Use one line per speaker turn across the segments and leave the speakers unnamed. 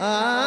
Ah.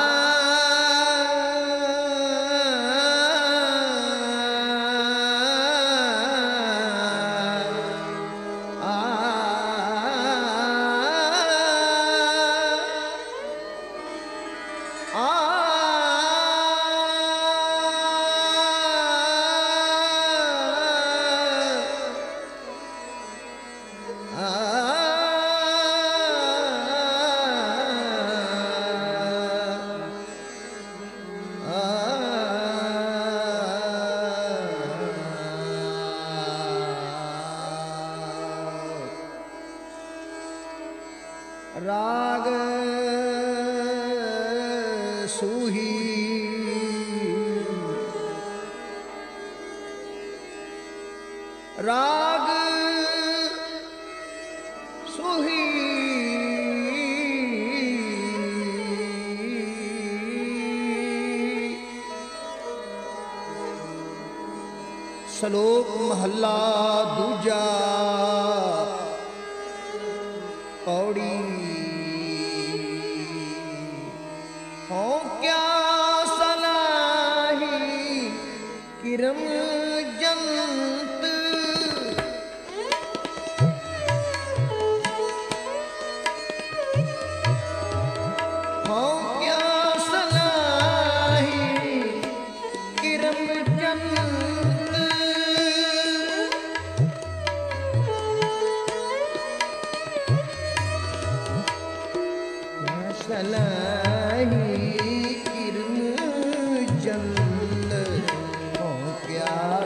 Suhi ਸਲੋਕ ਮਹੱਲਾ ਦੂਜਾ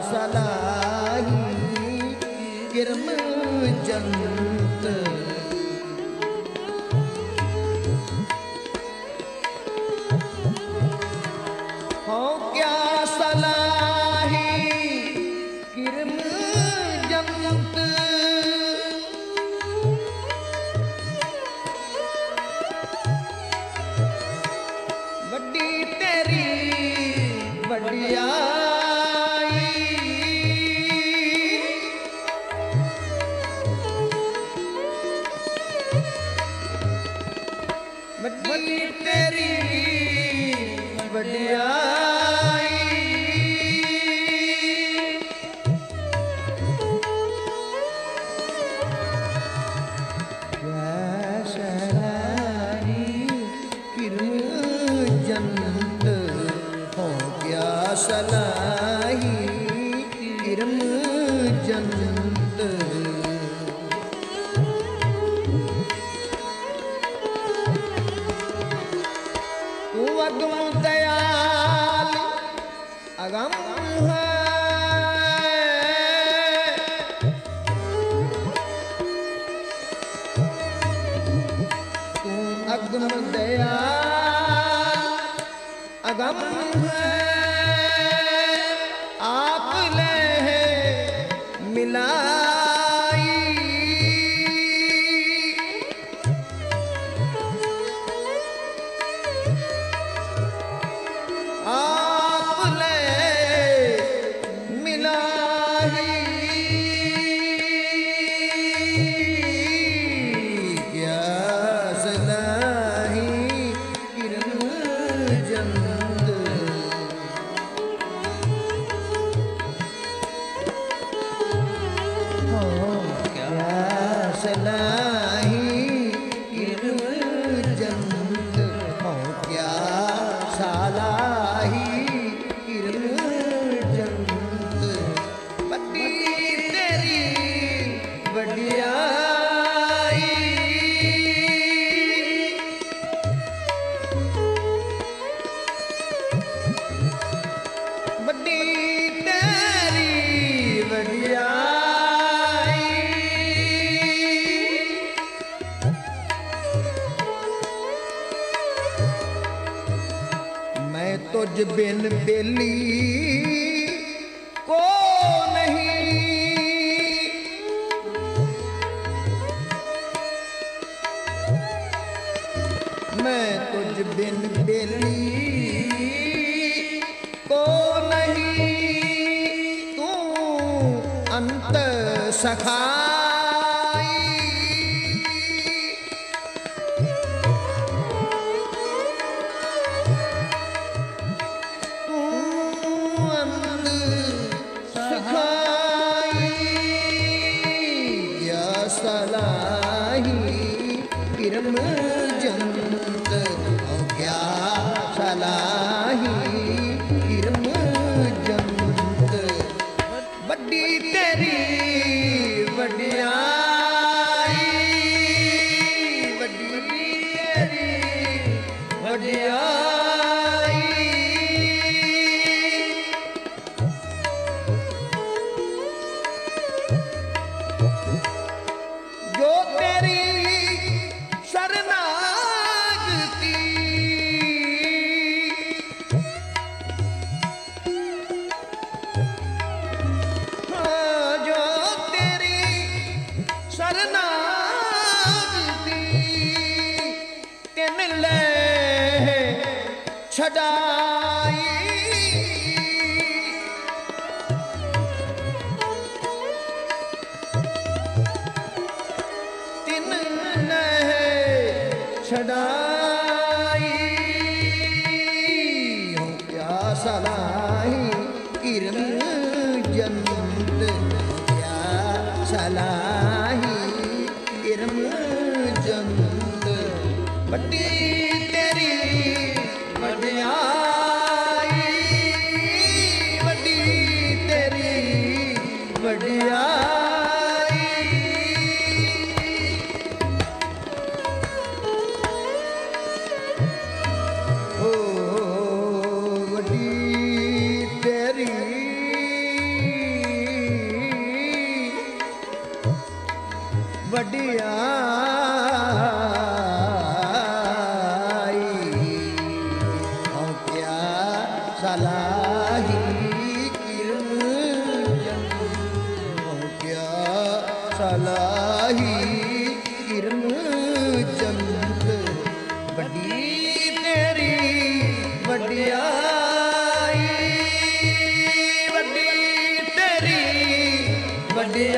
salahi girman ਹੋ ਕਿਆ ਸਲਾਹੀ ਗਿਰਮ ਜੰਨਤ ਵੱਡੀ ਤੇਰੀ ਵੱਡਿਆ ਅਨੰਦ ਹੋ ਗਿਆ ਸਲਾਹੀ ਕਿਰਮ ਤੂੰ ਅਗਮ ਦਇਆਲ ਅਗੰਮ ਹੈ। ਸਖਾਈ ਤਿੰਨ ਲੈ ਛਡਾਈ। ਤਿੰਨ ਨਹਿ ਛਡਾਈ। ਹੋ ਕਿਆ ਸਲਾਹੀ ਕਿਰਨ ਜੰਤ ਹੋ ਕਿਆ ਸਲਾਹੀ ਕਿਰਨ ਜੰਤ ਵੱਡੀ ਤੇਰੀ ਵਡਿਆਈ ਵੱਡੀ ਤੇਰੀ ਵਡਿਆਈ। ਓ ਵਡਿਆਈ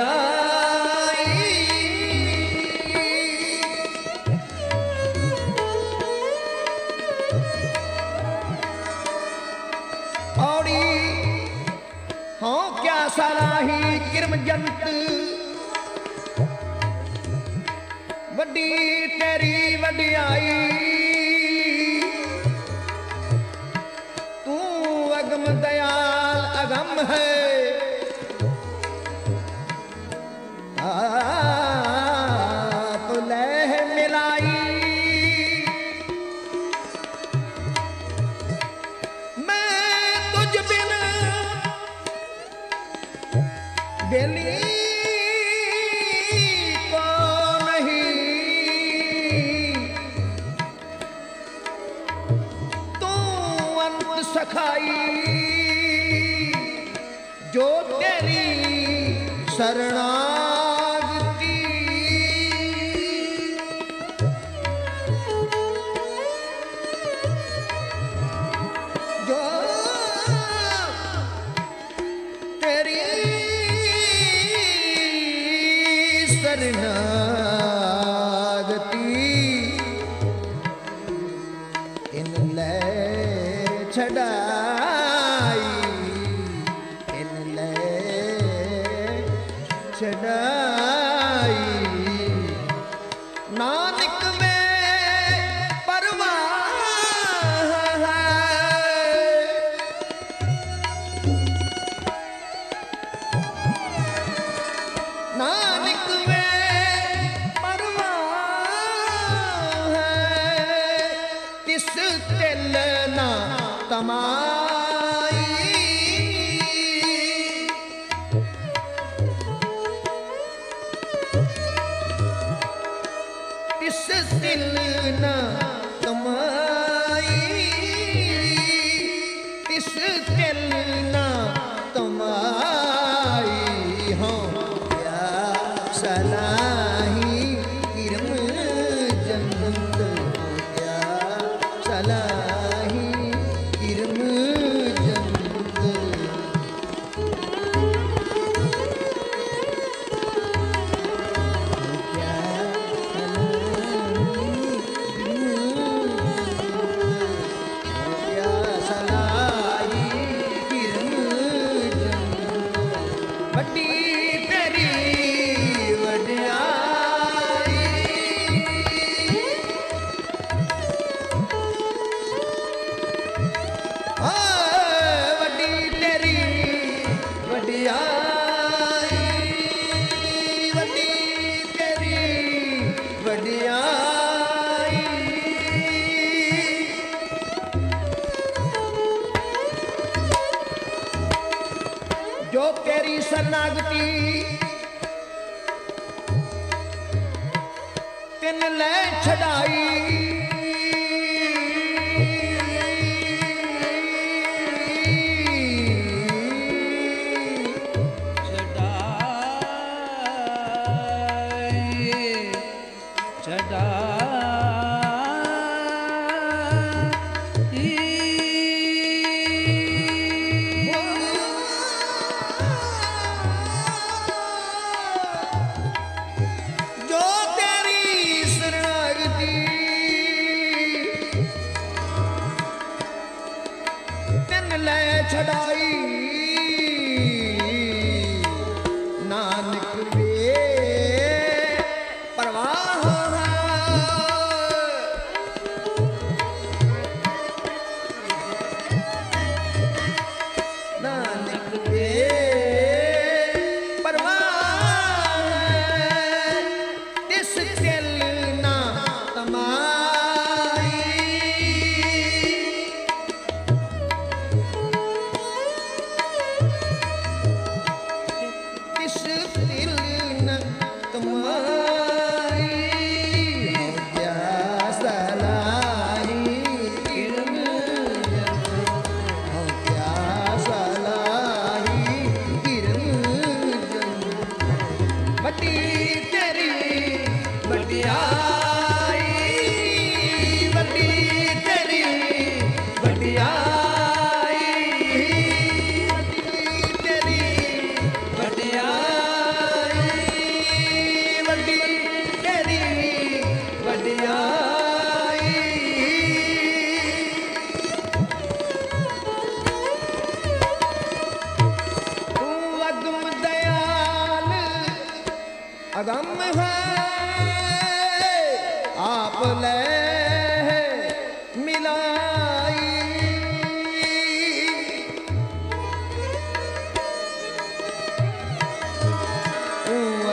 ਔੜੀ, ਹਾਂ, ਕਿਆ ਸਲਾਹੀ ਕਿਰਮ ਜੰਤ ਵੱਡੀ ਤੇਰੀ ਵਡਿਆਈ। ਤੂੰ ਅਗਮ ਦਇਆਲ ਅਗਮ ਹੈ। ਸਖਾਈ ਜੋ ਤੇਰੀ ਸਰਣਾਗਤੀ। ਜੋ ਤੇਰੀ ਸਰਨਾਗਤੀ ਇਨ ਲੈ ਛਡਾਈ ਨਾ ਕਮਾਈ ਇਸ ਦਿਲ ਨਾ ਕਮਾਈ ਸਲਾਮ ਜੋ ਤੇਰੀ ਸਨਾਗਤੀ ਤਿੰਨ ਲੈ ਛਡਾਈ। गम है आप ले मिलाई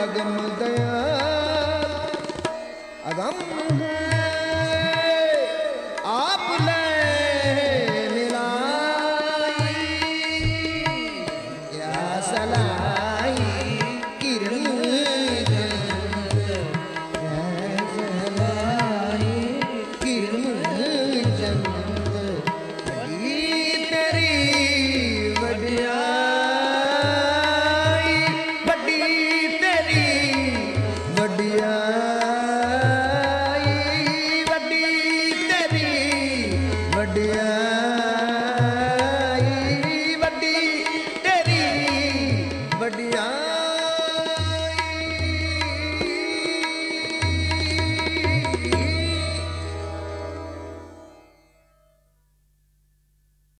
अगम दया अगम है